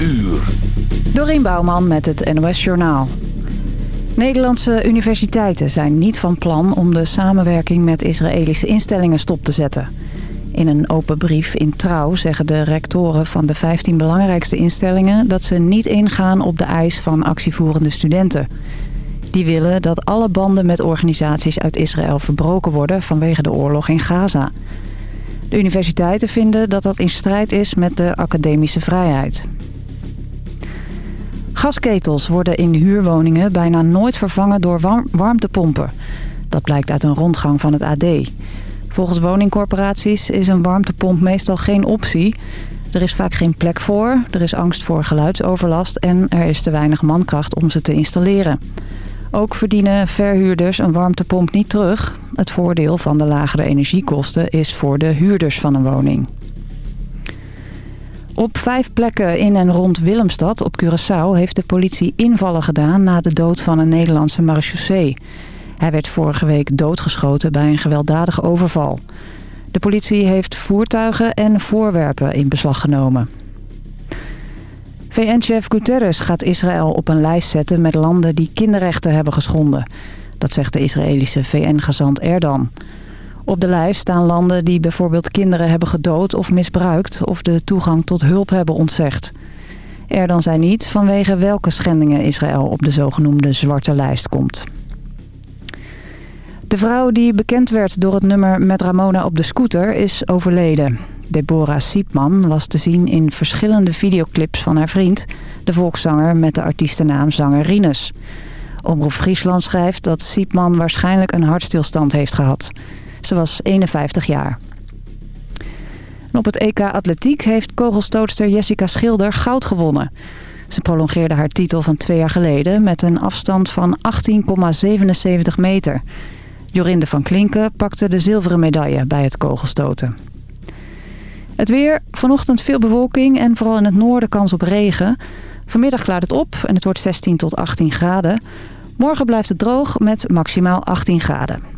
uur. Bouwman met het NOS Journaal. Nederlandse universiteiten zijn niet van plan om de samenwerking met Israëlische instellingen stop te zetten. In een open brief in Trouw zeggen de rectoren van de 15 belangrijkste instellingen... dat ze niet ingaan op de eis van actievoerende studenten. Die willen dat alle banden met organisaties uit Israël verbroken worden vanwege de oorlog in Gaza. De universiteiten vinden dat dat in strijd is met de academische vrijheid. Gasketels worden in huurwoningen bijna nooit vervangen door warmtepompen. Dat blijkt uit een rondgang van het AD. Volgens woningcorporaties is een warmtepomp meestal geen optie. Er is vaak geen plek voor, er is angst voor geluidsoverlast... en er is te weinig mankracht om ze te installeren. Ook verdienen verhuurders een warmtepomp niet terug. Het voordeel van de lagere energiekosten is voor de huurders van een woning. Op vijf plekken in en rond Willemstad op Curaçao heeft de politie invallen gedaan na de dood van een Nederlandse marechaussee. Hij werd vorige week doodgeschoten bij een gewelddadige overval. De politie heeft voertuigen en voorwerpen in beslag genomen. VN-chef Guterres gaat Israël op een lijst zetten met landen die kinderrechten hebben geschonden. Dat zegt de Israëlische VN-gezant Erdan. Op de lijst staan landen die bijvoorbeeld kinderen hebben gedood of misbruikt... of de toegang tot hulp hebben ontzegd. Erdan zei niet vanwege welke schendingen Israël op de zogenoemde zwarte lijst komt. De vrouw die bekend werd door het nummer met Ramona op de scooter is overleden. Deborah Siepman was te zien in verschillende videoclips van haar vriend... de volkszanger met de artiestennaam Zanger Rinus. Omroep Friesland schrijft dat Siepman waarschijnlijk een hartstilstand heeft gehad. Ze was 51 jaar. op het EK Atletiek heeft kogelstootster Jessica Schilder goud gewonnen. Ze prolongeerde haar titel van twee jaar geleden met een afstand van 18,77 meter... Jorinde van Klinken pakte de zilveren medaille bij het kogelstoten. Het weer, vanochtend veel bewolking en vooral in het noorden kans op regen. Vanmiddag klaart het op en het wordt 16 tot 18 graden. Morgen blijft het droog met maximaal 18 graden.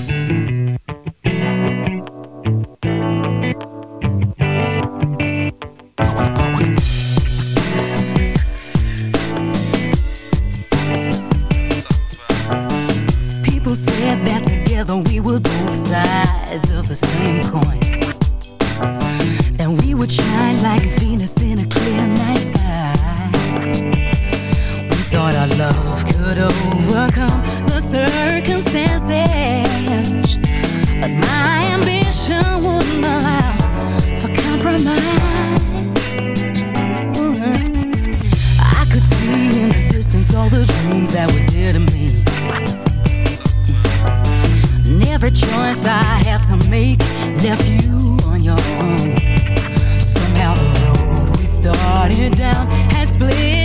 Sides of the same coin. And we would shine like a Venus in a clear night sky. We thought our love could overcome the circumstances. But my ambition wouldn't allow for compromise. I could see in the distance all the dreams that were dear every choice I had to make left you on your own. Somehow the road we started down had split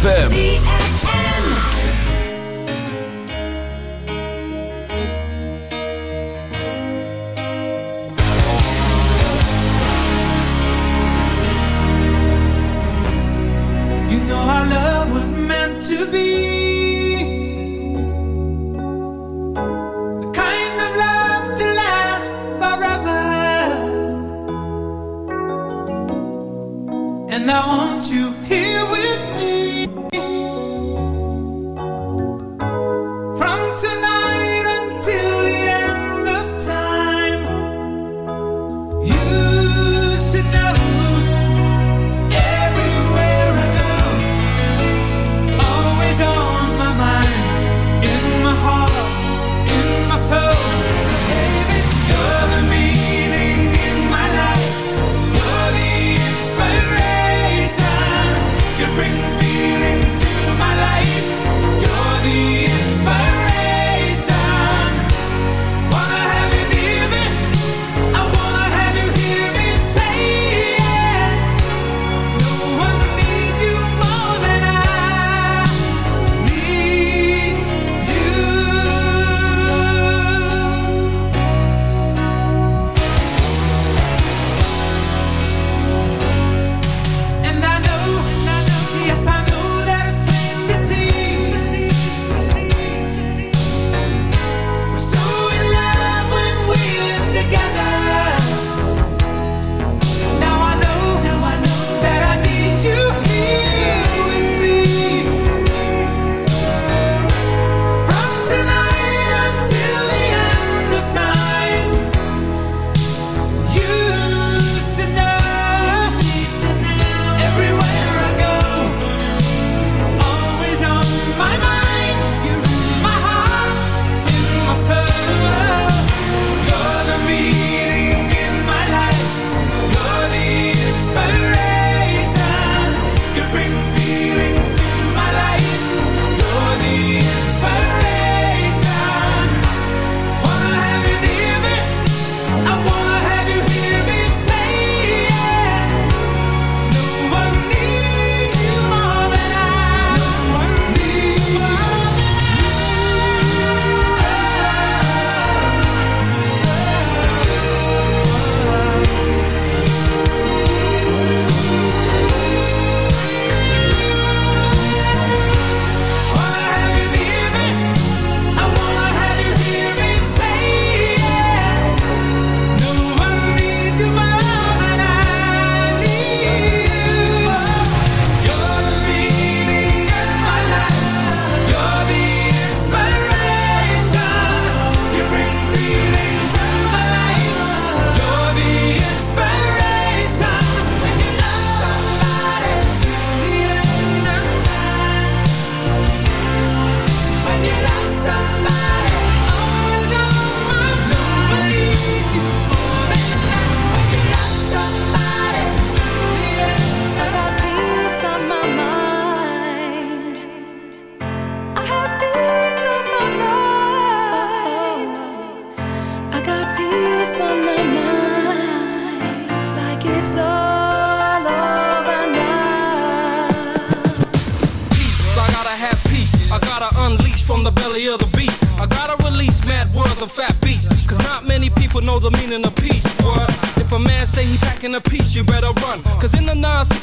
ZFM.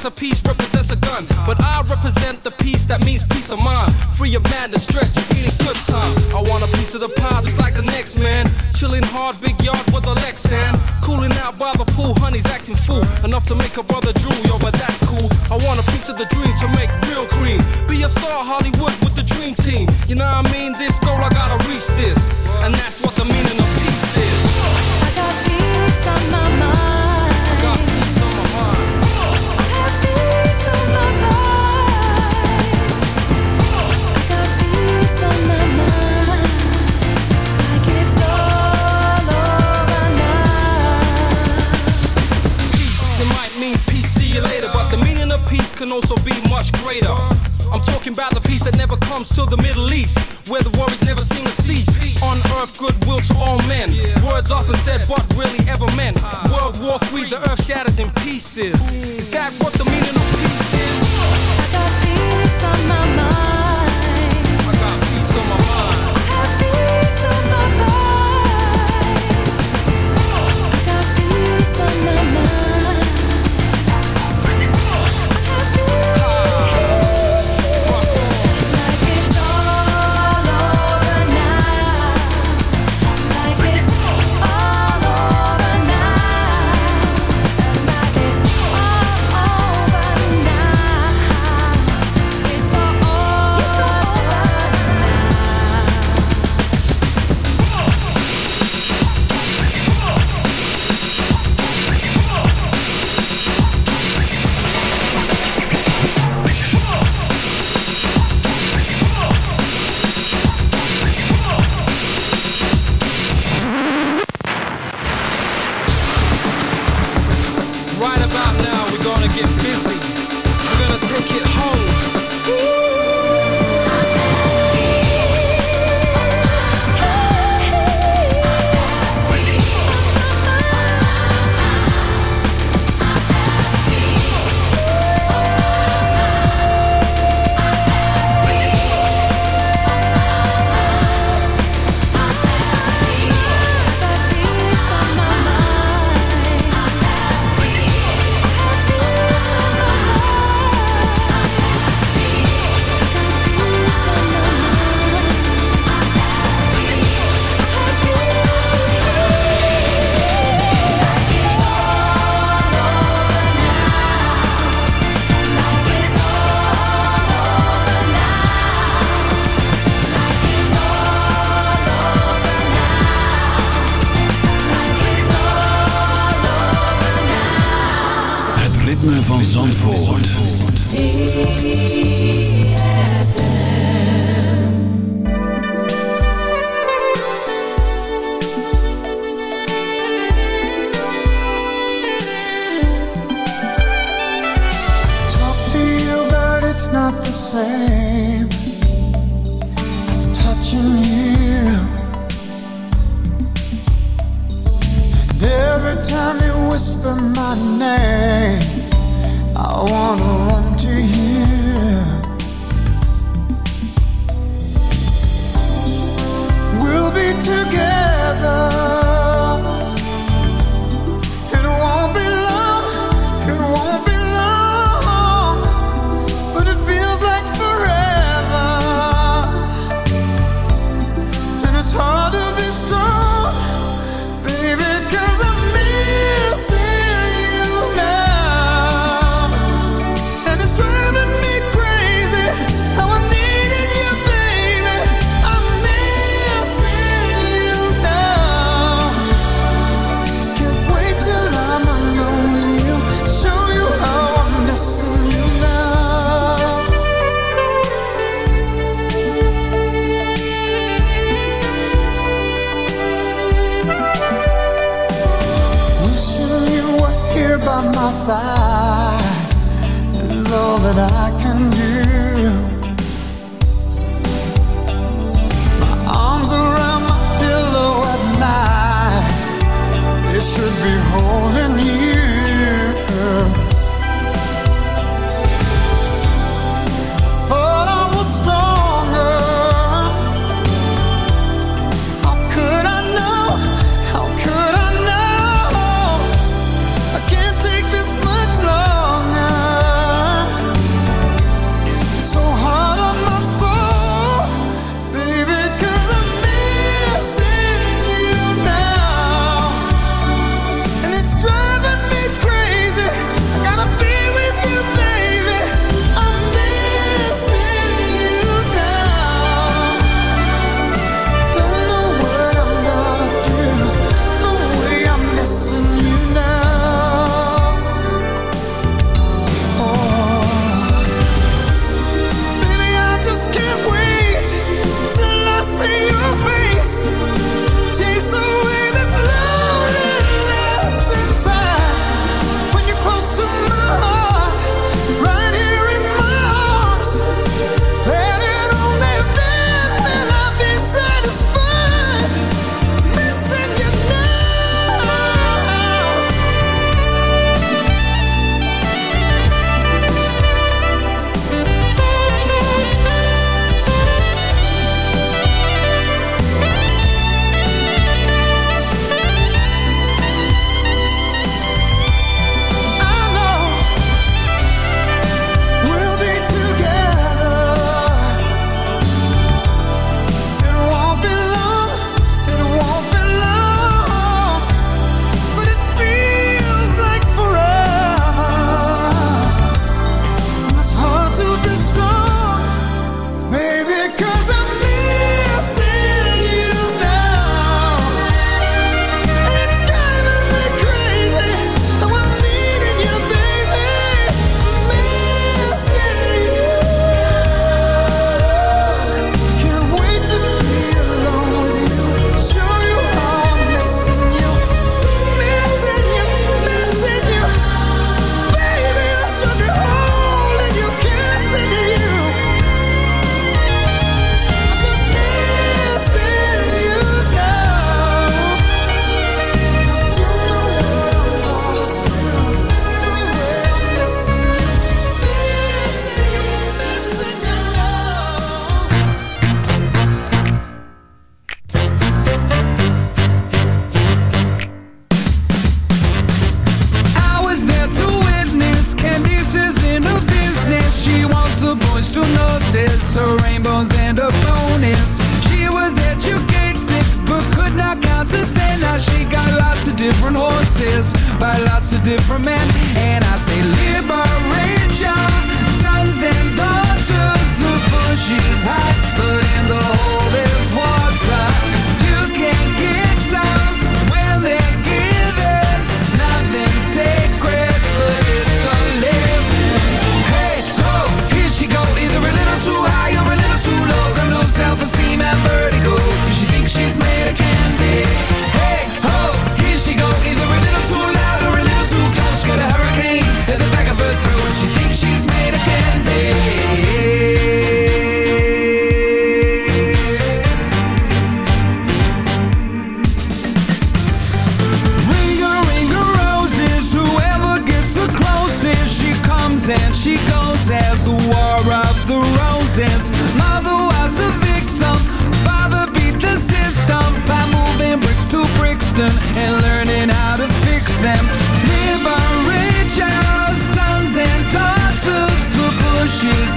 A piece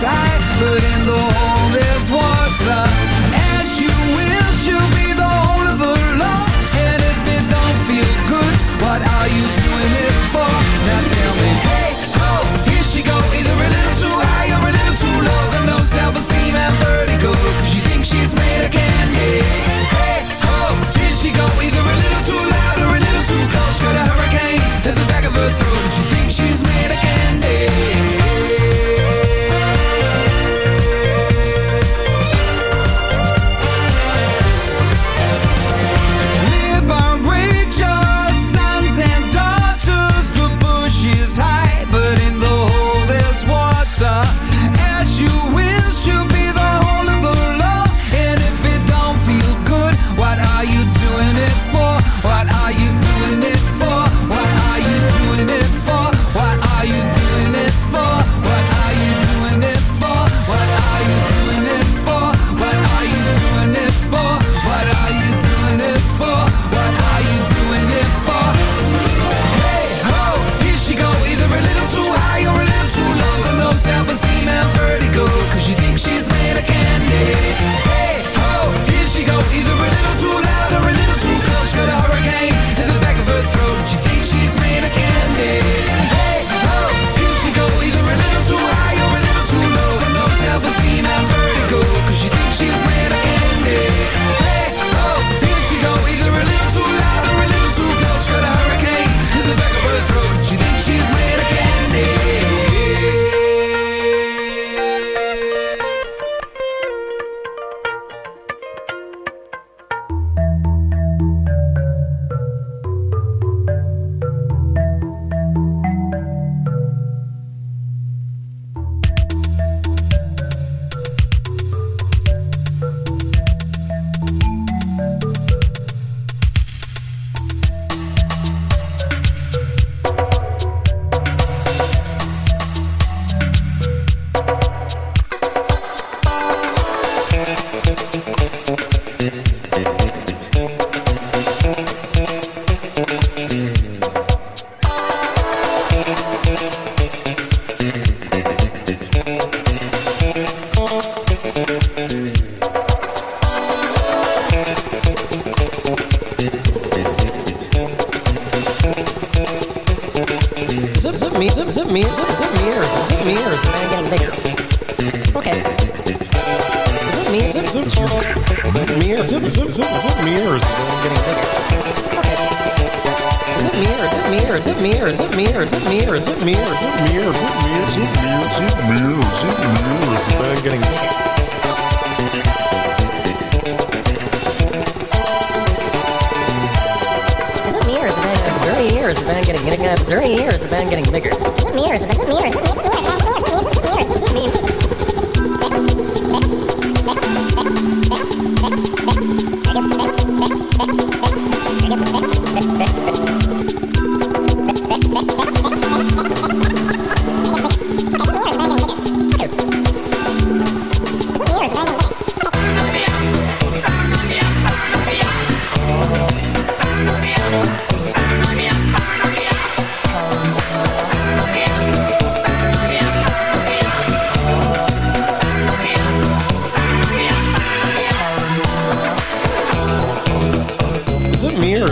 sight, but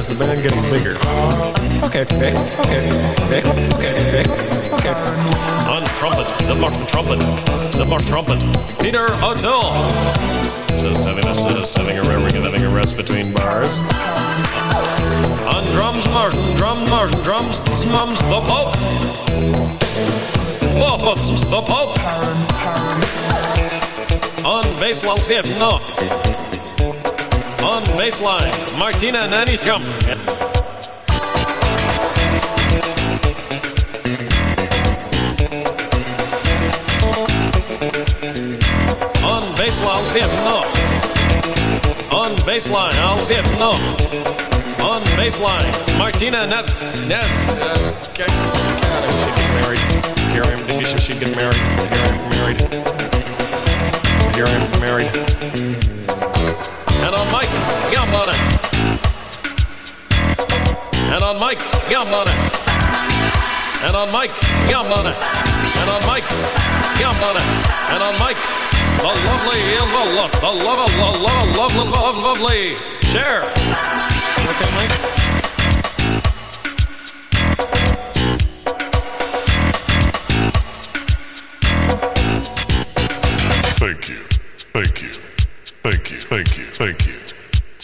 the band getting bigger? Okay, okay, okay, okay, okay, okay. On trumpet, the Martin trumpet, the Martin trumpet, Peter O'Toole. Just having a just having a re- having a rest between bars. On drums, Martin, drum, Martin, drums, mums, the Pope. Oh, the Pope. On bass, I'll see it, no. Baseline, Martina Naniskam. On baseline, I'll see it, no. On baseline, I'll see it, no. On baseline, Martina Net. Net. Uh, married. Here I am. Did you say she'd get married? Here I am married. Here I am married. And on Mike, Gambona. And on Mike, Gambona. And on Mike, Gambona. And on Mike, Gambona. And on Mike, the lovely, the love, the love, the love, love, love, love, lovely. Share. Okay, Mike. Thank you. Thank you. Thank you. Thank you.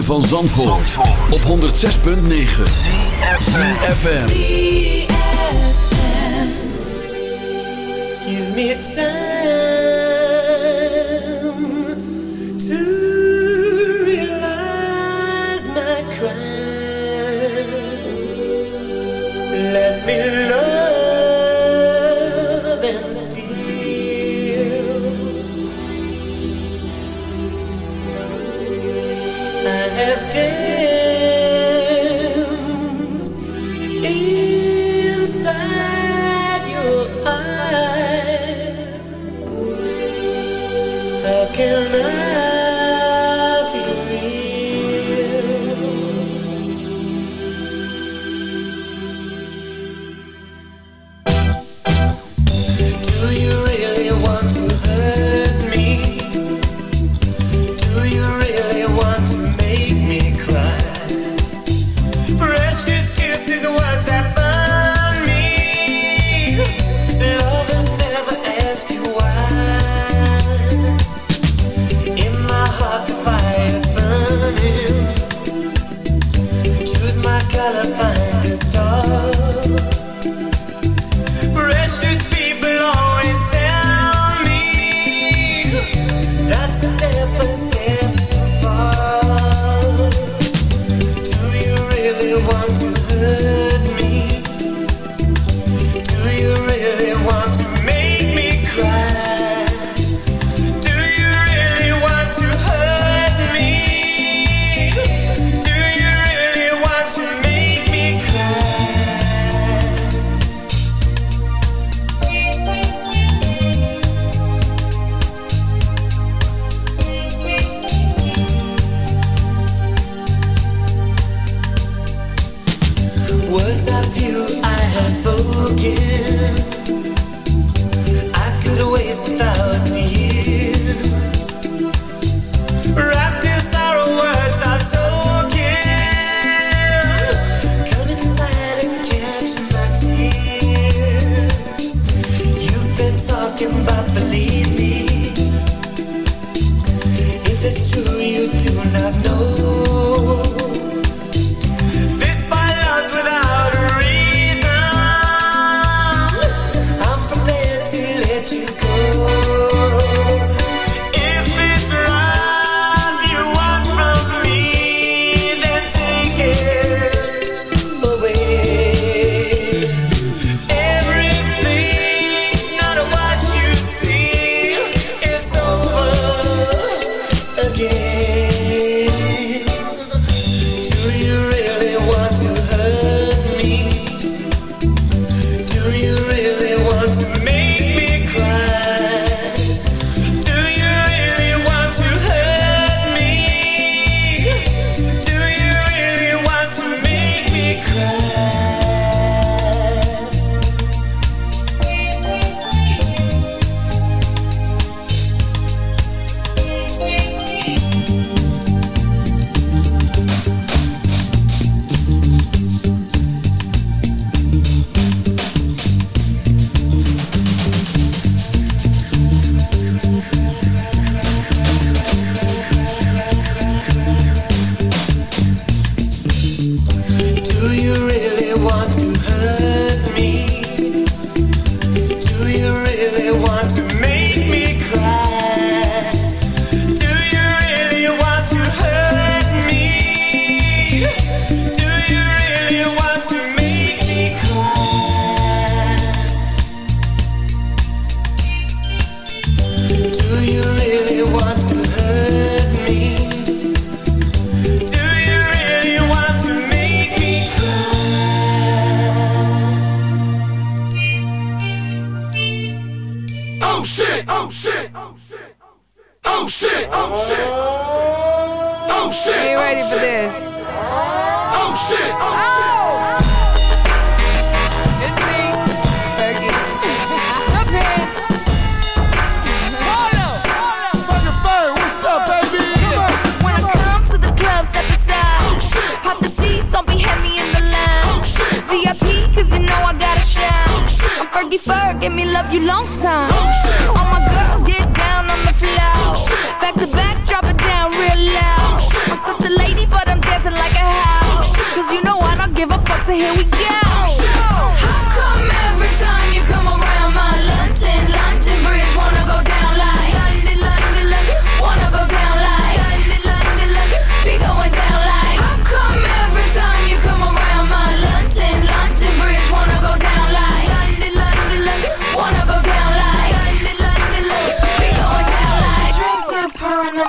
van Zandvoort, op 106.9 CFFM Give me time.